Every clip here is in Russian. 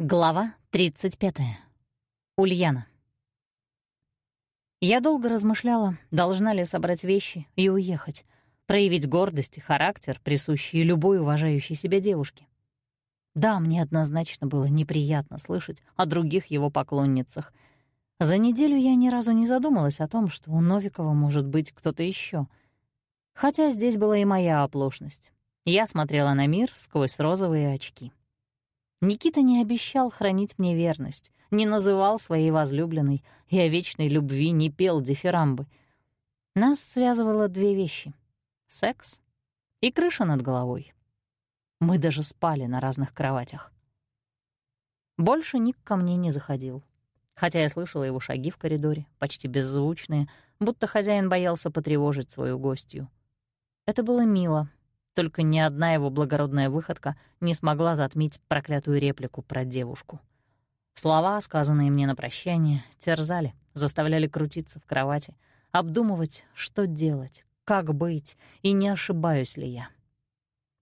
Глава 35. Ульяна. Я долго размышляла, должна ли собрать вещи и уехать, проявить гордость и характер, присущие любой уважающей себя девушке. Да, мне однозначно было неприятно слышать о других его поклонницах. За неделю я ни разу не задумалась о том, что у Новикова может быть кто-то еще. Хотя здесь была и моя оплошность. Я смотрела на мир сквозь розовые очки. Никита не обещал хранить мне верность, не называл своей возлюбленной и о вечной любви не пел дифирамбы. Нас связывало две вещи — секс и крыша над головой. Мы даже спали на разных кроватях. Больше Ник ко мне не заходил, хотя я слышала его шаги в коридоре, почти беззвучные, будто хозяин боялся потревожить свою гостью. Это было мило, только ни одна его благородная выходка не смогла затмить проклятую реплику про девушку. Слова, сказанные мне на прощание, терзали, заставляли крутиться в кровати, обдумывать, что делать, как быть и не ошибаюсь ли я.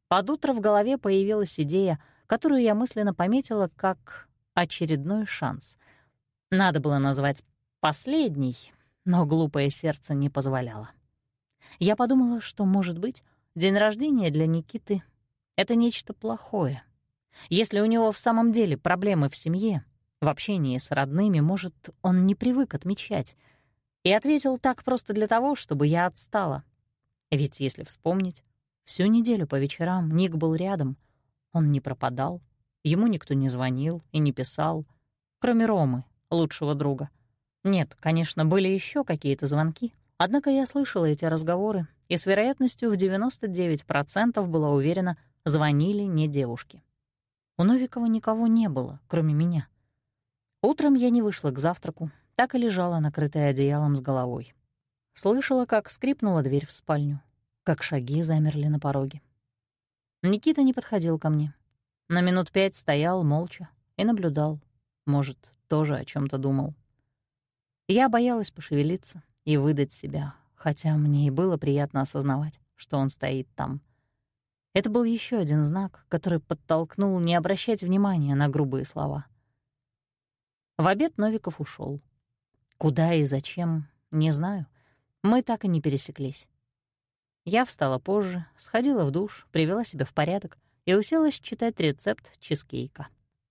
Под утро в голове появилась идея, которую я мысленно пометила как очередной шанс. Надо было назвать «последний», но глупое сердце не позволяло. Я подумала, что, может быть, День рождения для Никиты — это нечто плохое. Если у него в самом деле проблемы в семье, в общении с родными, может, он не привык отмечать. И ответил так просто для того, чтобы я отстала. Ведь, если вспомнить, всю неделю по вечерам Ник был рядом. Он не пропадал, ему никто не звонил и не писал, кроме Ромы, лучшего друга. Нет, конечно, были еще какие-то звонки, однако я слышала эти разговоры и с вероятностью в 99% была уверена, звонили не девушки. У Новикова никого не было, кроме меня. Утром я не вышла к завтраку, так и лежала, накрытая одеялом с головой. Слышала, как скрипнула дверь в спальню, как шаги замерли на пороге. Никита не подходил ко мне. На минут пять стоял молча и наблюдал. Может, тоже о чем то думал. Я боялась пошевелиться и выдать себя, хотя мне и было приятно осознавать, что он стоит там. Это был еще один знак, который подтолкнул не обращать внимания на грубые слова. В обед Новиков ушел. Куда и зачем, не знаю. Мы так и не пересеклись. Я встала позже, сходила в душ, привела себя в порядок и уселась читать рецепт чизкейка.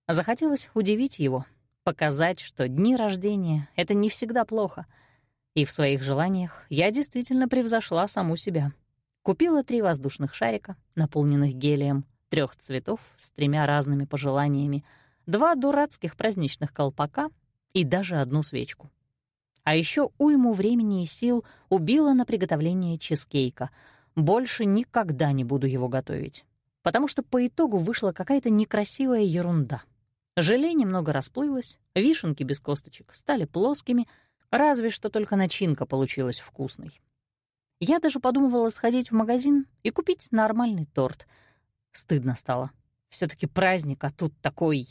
Захотелось удивить его, показать, что дни рождения — это не всегда плохо — и в своих желаниях я действительно превзошла саму себя. Купила три воздушных шарика, наполненных гелием, трех цветов с тремя разными пожеланиями, два дурацких праздничных колпака и даже одну свечку. А еще уйму времени и сил убила на приготовление чизкейка. Больше никогда не буду его готовить. Потому что по итогу вышла какая-то некрасивая ерунда. Желе немного расплылось, вишенки без косточек стали плоскими — Разве что только начинка получилась вкусной. Я даже подумывала сходить в магазин и купить нормальный торт. Стыдно стало. все таки праздник, а тут такой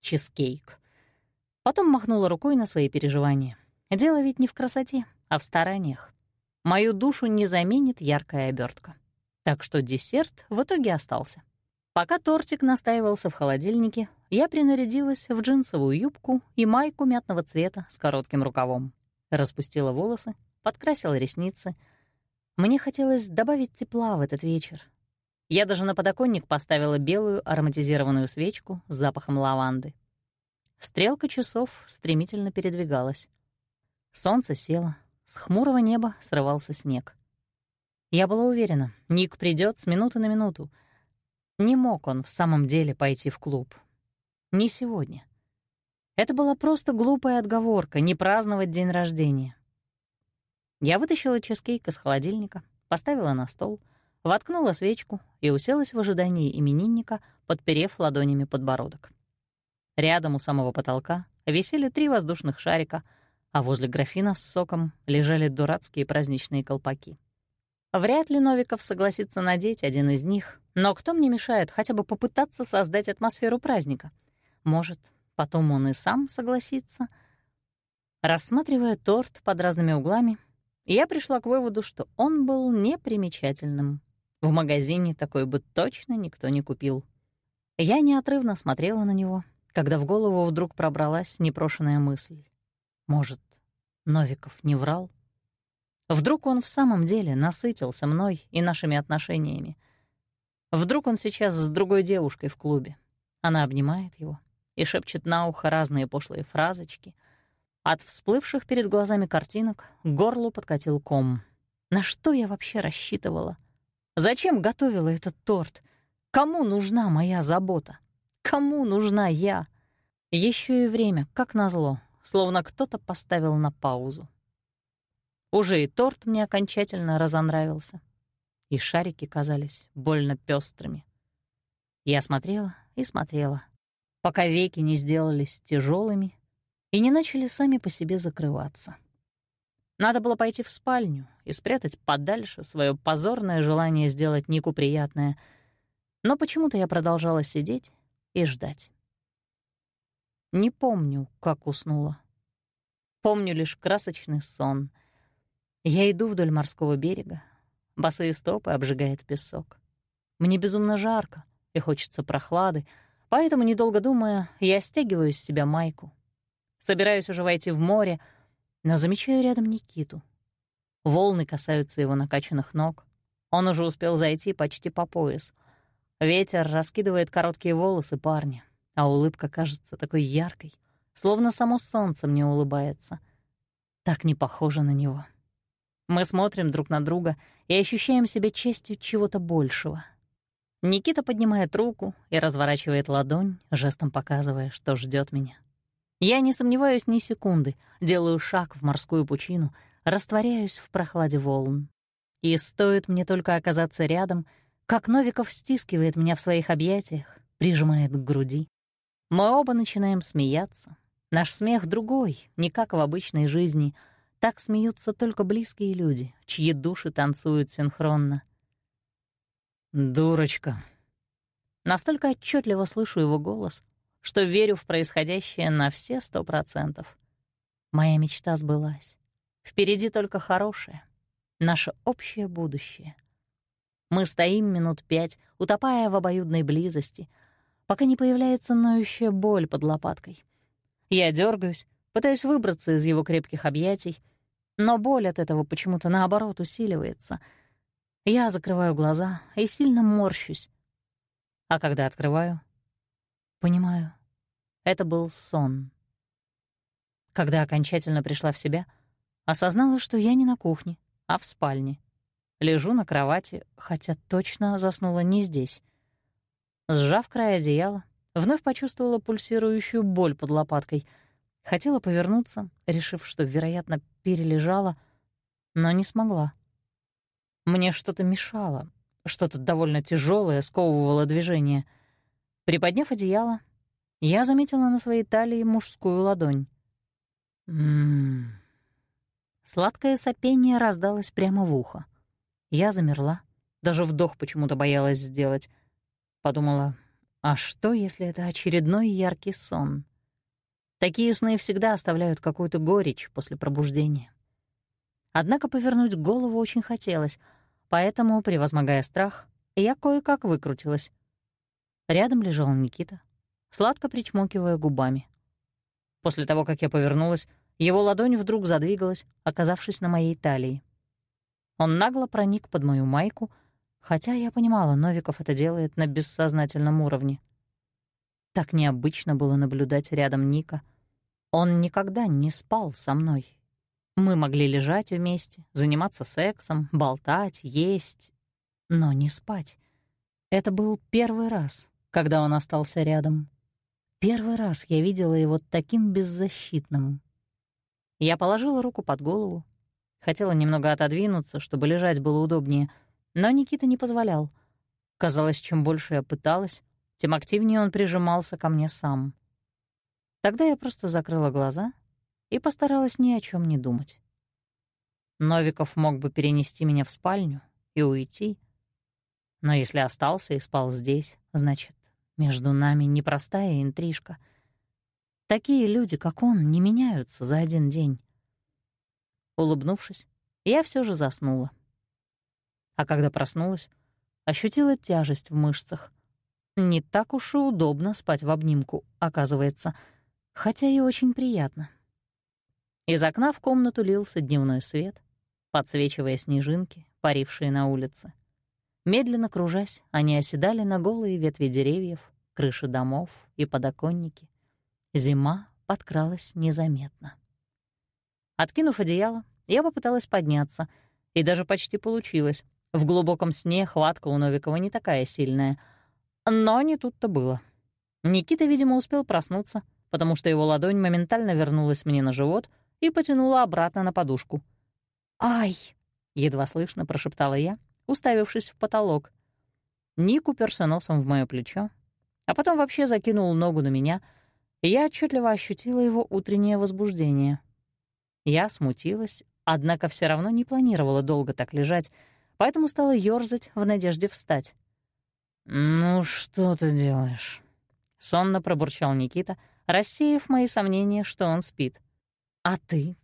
чизкейк. Потом махнула рукой на свои переживания. Дело ведь не в красоте, а в стараниях. Мою душу не заменит яркая обертка. Так что десерт в итоге остался. Пока тортик настаивался в холодильнике, я принарядилась в джинсовую юбку и майку мятного цвета с коротким рукавом. Распустила волосы, подкрасила ресницы. Мне хотелось добавить тепла в этот вечер. Я даже на подоконник поставила белую ароматизированную свечку с запахом лаванды. Стрелка часов стремительно передвигалась. Солнце село, с хмурого неба срывался снег. Я была уверена, Ник придет с минуты на минуту — не мог он в самом деле пойти в клуб. Не сегодня. Это была просто глупая отговорка не праздновать день рождения. Я вытащила чизкейк из холодильника, поставила на стол, воткнула свечку и уселась в ожидании именинника, подперев ладонями подбородок. Рядом у самого потолка висели три воздушных шарика, а возле графина с соком лежали дурацкие праздничные колпаки. Вряд ли Новиков согласится надеть один из них, но кто мне мешает хотя бы попытаться создать атмосферу праздника? Может, потом он и сам согласится? Рассматривая торт под разными углами, я пришла к выводу, что он был непримечательным. В магазине такой бы точно никто не купил. Я неотрывно смотрела на него, когда в голову вдруг пробралась непрошенная мысль. Может, Новиков не врал? Вдруг он в самом деле насытился мной и нашими отношениями. Вдруг он сейчас с другой девушкой в клубе. Она обнимает его и шепчет на ухо разные пошлые фразочки. От всплывших перед глазами картинок к горлу подкатил ком. На что я вообще рассчитывала? Зачем готовила этот торт? Кому нужна моя забота? Кому нужна я? Еще и время, как назло, словно кто-то поставил на паузу. Уже и торт мне окончательно разонравился, и шарики казались больно пестрыми. Я смотрела и смотрела, пока веки не сделались тяжелыми и не начали сами по себе закрываться. Надо было пойти в спальню и спрятать подальше свое позорное желание сделать Нику приятное, но почему-то я продолжала сидеть и ждать. Не помню, как уснула. Помню лишь красочный сон. Я иду вдоль морского берега, босые стопы обжигает песок. Мне безумно жарко и хочется прохлады, поэтому, недолго думая, я стягиваю с себя майку. Собираюсь уже войти в море, но замечаю рядом Никиту. Волны касаются его накачанных ног. Он уже успел зайти почти по пояс. Ветер раскидывает короткие волосы парня а улыбка кажется такой яркой, словно само солнце мне улыбается. Так не похоже на него. Мы смотрим друг на друга и ощущаем себя частью чего-то большего. Никита поднимает руку и разворачивает ладонь, жестом показывая, что ждет меня. Я не сомневаюсь ни секунды, делаю шаг в морскую пучину, растворяюсь в прохладе волн. И стоит мне только оказаться рядом, как Новиков стискивает меня в своих объятиях, прижимает к груди. Мы оба начинаем смеяться. Наш смех другой, не как в обычной жизни. Так смеются только близкие люди, чьи души танцуют синхронно. «Дурочка». Настолько отчетливо слышу его голос, что верю в происходящее на все сто процентов. Моя мечта сбылась. Впереди только хорошее, наше общее будущее. Мы стоим минут пять, утопая в обоюдной близости — пока не появляется ноющая боль под лопаткой. Я дергаюсь, пытаюсь выбраться из его крепких объятий, но боль от этого почему-то наоборот усиливается. Я закрываю глаза и сильно морщусь. А когда открываю, понимаю, это был сон. Когда окончательно пришла в себя, осознала, что я не на кухне, а в спальне. Лежу на кровати, хотя точно заснула не здесь — Сжав край одеяла, вновь почувствовала пульсирующую боль под лопаткой. Хотела повернуться, решив, что, вероятно, перележала, но не смогла. Мне что-то мешало, что-то довольно тяжелое сковывало движение. Приподняв одеяло, я заметила на своей талии мужскую ладонь. Ммм. Сладкое сопение раздалось прямо в ухо. Я замерла, даже вдох почему-то боялась сделать — Подумала, а что, если это очередной яркий сон? Такие сны всегда оставляют какую-то горечь после пробуждения. Однако повернуть голову очень хотелось, поэтому, превозмогая страх, я кое-как выкрутилась. Рядом лежал Никита, сладко причмокивая губами. После того, как я повернулась, его ладонь вдруг задвигалась, оказавшись на моей талии. Он нагло проник под мою майку — Хотя я понимала, Новиков это делает на бессознательном уровне. Так необычно было наблюдать рядом Ника. Он никогда не спал со мной. Мы могли лежать вместе, заниматься сексом, болтать, есть, но не спать. Это был первый раз, когда он остался рядом. Первый раз я видела его таким беззащитным. Я положила руку под голову, хотела немного отодвинуться, чтобы лежать было удобнее — но Никита не позволял. Казалось, чем больше я пыталась, тем активнее он прижимался ко мне сам. Тогда я просто закрыла глаза и постаралась ни о чем не думать. Новиков мог бы перенести меня в спальню и уйти. Но если остался и спал здесь, значит, между нами непростая интрижка. Такие люди, как он, не меняются за один день. Улыбнувшись, я все же заснула а когда проснулась, ощутила тяжесть в мышцах. Не так уж и удобно спать в обнимку, оказывается, хотя и очень приятно. Из окна в комнату лился дневной свет, подсвечивая снежинки, парившие на улице. Медленно кружась, они оседали на голые ветви деревьев, крыши домов и подоконники. Зима подкралась незаметно. Откинув одеяло, я попыталась подняться, и даже почти получилось. В глубоком сне хватка у Новикова не такая сильная. Но не тут-то было. Никита, видимо, успел проснуться, потому что его ладонь моментально вернулась мне на живот и потянула обратно на подушку. «Ай!» — едва слышно прошептала я, уставившись в потолок. Ник уперся носом в моё плечо, а потом вообще закинул ногу на меня, и я отчетливо ощутила его утреннее возбуждение. Я смутилась, однако все равно не планировала долго так лежать, поэтому стала ёрзать в надежде встать. «Ну что ты делаешь?» — сонно пробурчал Никита, рассеяв мои сомнения, что он спит. «А ты?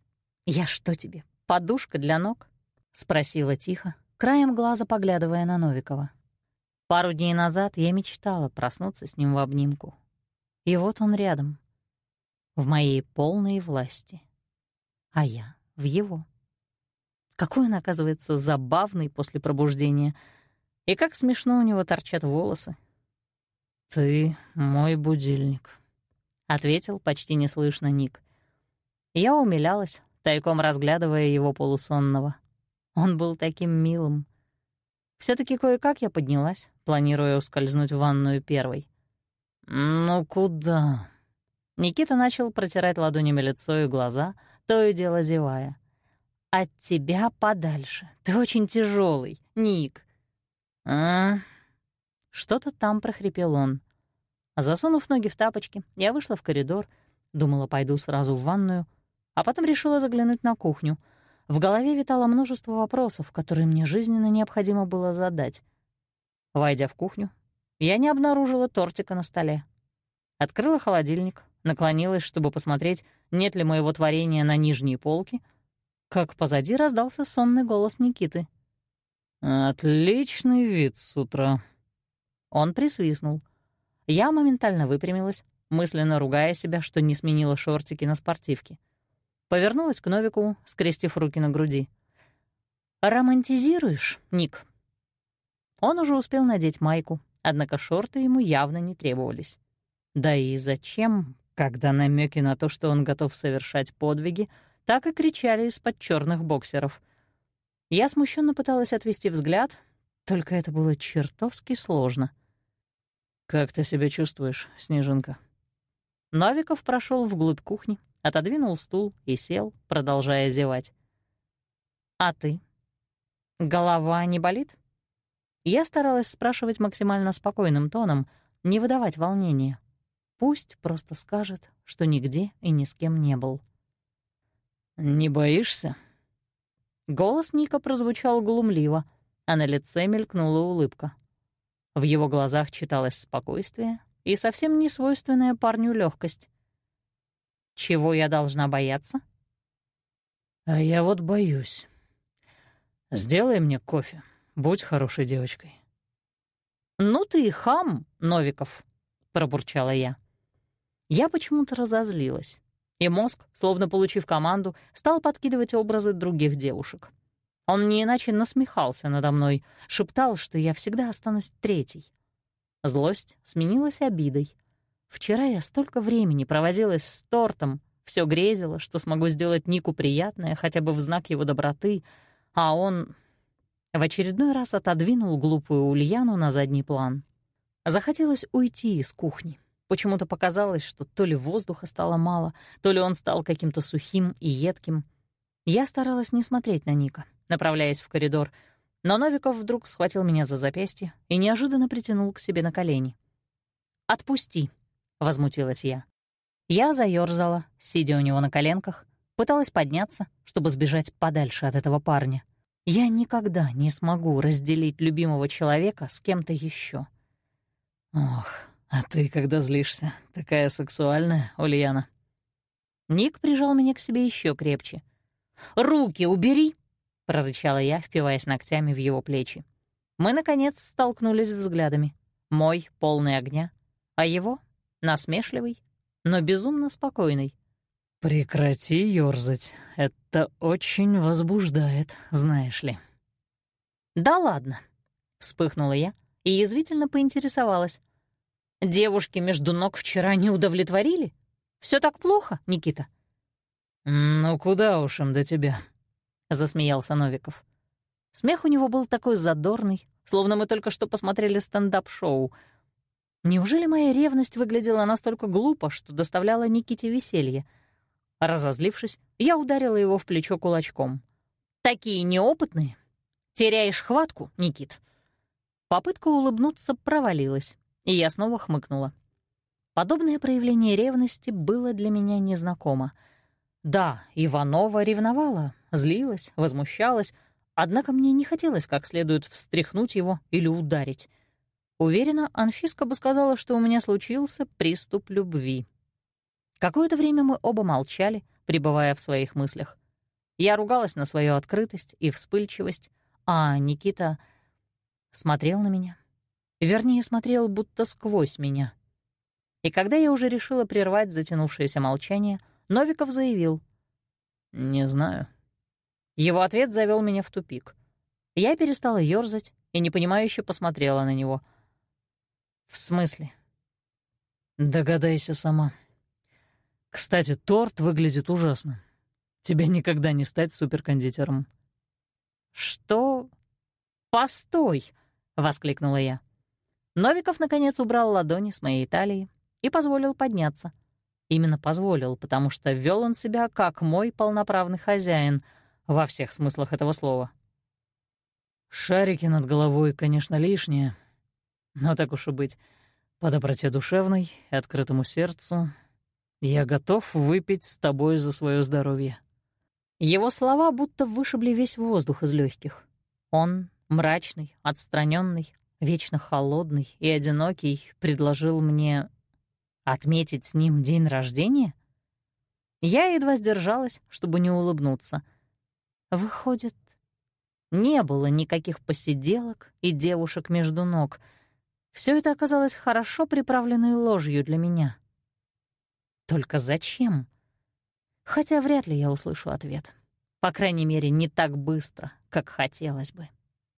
Я что тебе, подушка для ног?» — спросила тихо, краем глаза поглядывая на Новикова. Пару дней назад я мечтала проснуться с ним в обнимку. И вот он рядом, в моей полной власти. А я в его. Какой он, оказывается, забавный после пробуждения. И как смешно у него торчат волосы. «Ты мой будильник», — ответил почти неслышно Ник. Я умилялась, тайком разглядывая его полусонного. Он был таким милым. все таки кое-как я поднялась, планируя ускользнуть в ванную первой. «Ну куда?» Никита начал протирать ладонями лицо и глаза, то и дело зевая. От тебя подальше. Ты очень тяжелый, Ник. А? Что-то там прохрипел он. Засунув ноги в тапочки, я вышла в коридор, думала, пойду сразу в ванную, а потом решила заглянуть на кухню. В голове витало множество вопросов, которые мне жизненно необходимо было задать. Войдя в кухню, я не обнаружила тортика на столе. Открыла холодильник, наклонилась, чтобы посмотреть, нет ли моего творения на нижней полке — как позади раздался сонный голос Никиты. «Отличный вид с утра». Он присвистнул. Я моментально выпрямилась, мысленно ругая себя, что не сменила шортики на спортивке. Повернулась к Новику, скрестив руки на груди. «Романтизируешь, Ник?» Он уже успел надеть майку, однако шорты ему явно не требовались. Да и зачем, когда намеки на то, что он готов совершать подвиги, так и кричали из-под черных боксеров. Я смущенно пыталась отвести взгляд, только это было чертовски сложно. «Как ты себя чувствуешь, Снежинка?» Новиков прошел вглубь кухни, отодвинул стул и сел, продолжая зевать. «А ты? Голова не болит?» Я старалась спрашивать максимально спокойным тоном, не выдавать волнения. Пусть просто скажет, что нигде и ни с кем не был. «Не боишься?» Голос Ника прозвучал глумливо, а на лице мелькнула улыбка. В его глазах читалось спокойствие и совсем не свойственная парню легкость. «Чего я должна бояться?» «А я вот боюсь. Сделай мне кофе, будь хорошей девочкой». «Ну ты и хам, Новиков», — пробурчала я. Я почему-то разозлилась и мозг, словно получив команду, стал подкидывать образы других девушек. Он не иначе насмехался надо мной, шептал, что я всегда останусь третьей. Злость сменилась обидой. Вчера я столько времени провозилась с тортом, все грезила, что смогу сделать Нику приятное хотя бы в знак его доброты, а он в очередной раз отодвинул глупую Ульяну на задний план. Захотелось уйти из кухни, Почему-то показалось, что то ли воздуха стало мало, то ли он стал каким-то сухим и едким. Я старалась не смотреть на Ника, направляясь в коридор, но Новиков вдруг схватил меня за запястье и неожиданно притянул к себе на колени. «Отпусти», — возмутилась я. Я заёрзала, сидя у него на коленках, пыталась подняться, чтобы сбежать подальше от этого парня. Я никогда не смогу разделить любимого человека с кем-то еще. Ох, «А ты, когда злишься, такая сексуальная, Ульяна». Ник прижал меня к себе еще крепче. «Руки убери!» — прорычала я, впиваясь ногтями в его плечи. Мы, наконец, столкнулись взглядами. Мой — полный огня, а его — насмешливый, но безумно спокойный. «Прекрати ёрзать. Это очень возбуждает, знаешь ли». «Да ладно», — вспыхнула я и язвительно поинтересовалась. «Девушки между ног вчера не удовлетворили? Все так плохо, Никита?» «Ну куда уж им до тебя?» — засмеялся Новиков. Смех у него был такой задорный, словно мы только что посмотрели стендап-шоу. Неужели моя ревность выглядела настолько глупо, что доставляла Никите веселье? Разозлившись, я ударила его в плечо кулачком. «Такие неопытные. Теряешь хватку, Никит». Попытка улыбнуться провалилась, и я снова хмыкнула. Подобное проявление ревности было для меня незнакомо. Да, Иванова ревновала, злилась, возмущалась, однако мне не хотелось как следует встряхнуть его или ударить. Уверена, Анфиска бы сказала, что у меня случился приступ любви. Какое-то время мы оба молчали, пребывая в своих мыслях. Я ругалась на свою открытость и вспыльчивость, а Никита смотрел на меня. Вернее, смотрел будто сквозь меня. И когда я уже решила прервать затянувшееся молчание, Новиков заявил. «Не знаю». Его ответ завел меня в тупик. Я перестала ёрзать и непонимающе посмотрела на него. «В смысле?» «Догадайся сама. Кстати, торт выглядит ужасно. Тебе никогда не стать суперкондитером». «Что? Постой!» — воскликнула я. Новиков, наконец, убрал ладони с моей талии и позволил подняться. Именно позволил, потому что вел он себя как мой полноправный хозяин во всех смыслах этого слова. Шарики над головой, конечно, лишние, но так уж и быть, по доброте душевной открытому сердцу я готов выпить с тобой за свое здоровье. Его слова будто вышибли весь воздух из легких. Он, мрачный, отстраненный, вечно холодный и одинокий, предложил мне Отметить с ним день рождения? Я едва сдержалась, чтобы не улыбнуться. Выходит, не было никаких посиделок и девушек между ног. Все это оказалось хорошо приправленной ложью для меня. Только зачем? Хотя вряд ли я услышу ответ. По крайней мере, не так быстро, как хотелось бы.